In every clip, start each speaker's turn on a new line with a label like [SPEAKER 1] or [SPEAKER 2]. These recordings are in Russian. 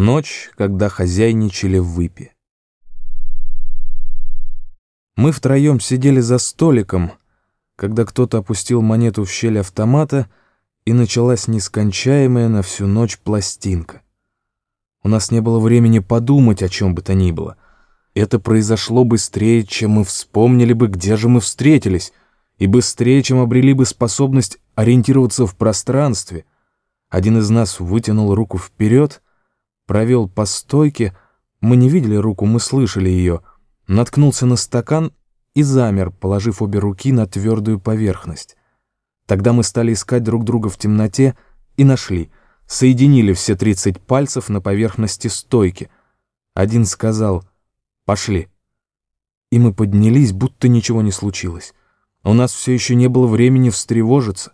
[SPEAKER 1] Ночь, когда хозяйничали в выпе. Мы втроем сидели за столиком, когда кто-то опустил монету в щель автомата, и началась нескончаемая на всю ночь пластинка. У нас не было времени подумать о чем бы то ни было. Это произошло быстрее, чем мы вспомнили бы, где же мы встретились, и быстрее, чем обрели бы способность ориентироваться в пространстве. Один из нас вытянул руку вперед — провел по стойке, мы не видели руку, мы слышали ее, наткнулся на стакан и замер, положив обе руки на твердую поверхность. Тогда мы стали искать друг друга в темноте и нашли, соединили все тридцать пальцев на поверхности стойки. Один сказал «Пошли». И мы поднялись, будто ничего не случилось. У нас все еще не было времени встревожиться.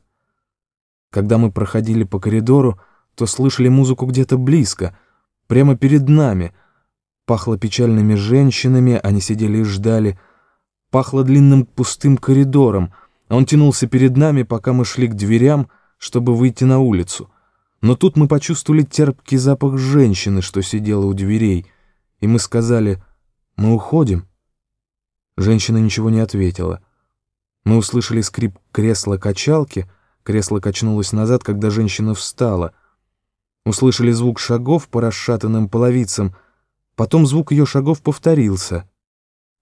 [SPEAKER 1] Когда мы проходили по коридору, то слышали музыку где-то близко — Прямо перед нами. Пахло печальными женщинами, они сидели и ждали. Пахло длинным пустым коридором. Он тянулся перед нами, пока мы шли к дверям, чтобы выйти на улицу. Но тут мы почувствовали терпкий запах женщины, что сидела у дверей, и мы сказали «Мы уходим». Женщина ничего не ответила. Мы услышали скрип кресла-качалки, кресло качнулось назад, когда женщина встала — Услышали звук шагов по расшатанным половицам, потом звук ее шагов повторился.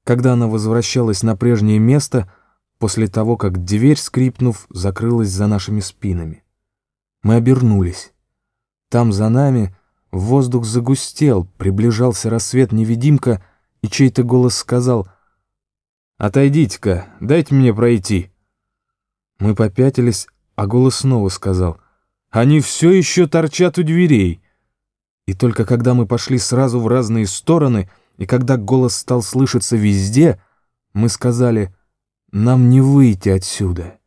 [SPEAKER 1] Когда она возвращалась на прежнее место, после того, как дверь, скрипнув, закрылась за нашими спинами. Мы обернулись. Там за нами воздух загустел, приближался рассвет-невидимка, и чей-то голос сказал «Отойдите-ка, дайте мне пройти». Мы попятились, а голос снова сказал они все еще торчат у дверей. И только когда мы пошли сразу в разные стороны, и когда голос стал слышаться везде, мы сказали, нам не выйти отсюда.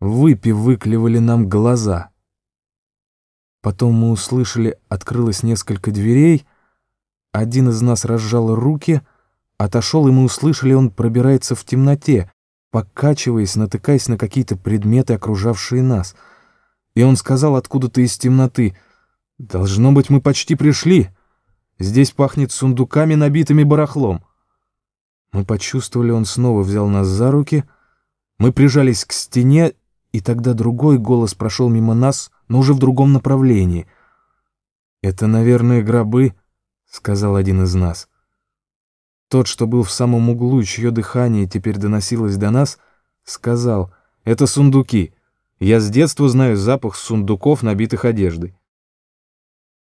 [SPEAKER 1] Выпи выклевали нам глаза. Потом мы услышали, открылось несколько дверей, один из нас разжал руки, отошел, и мы услышали, он пробирается в темноте, покачиваясь, натыкаясь на какие-то предметы, окружавшие нас — и он сказал откуда-то из темноты, «Должно быть, мы почти пришли. Здесь пахнет сундуками, набитыми барахлом». Мы почувствовали, он снова взял нас за руки, мы прижались к стене, и тогда другой голос прошел мимо нас, но уже в другом направлении. «Это, наверное, гробы», — сказал один из нас. Тот, что был в самом углу, чье дыхание теперь доносилось до нас, сказал, «Это сундуки». Я с детства знаю запах сундуков, набитых одеждой.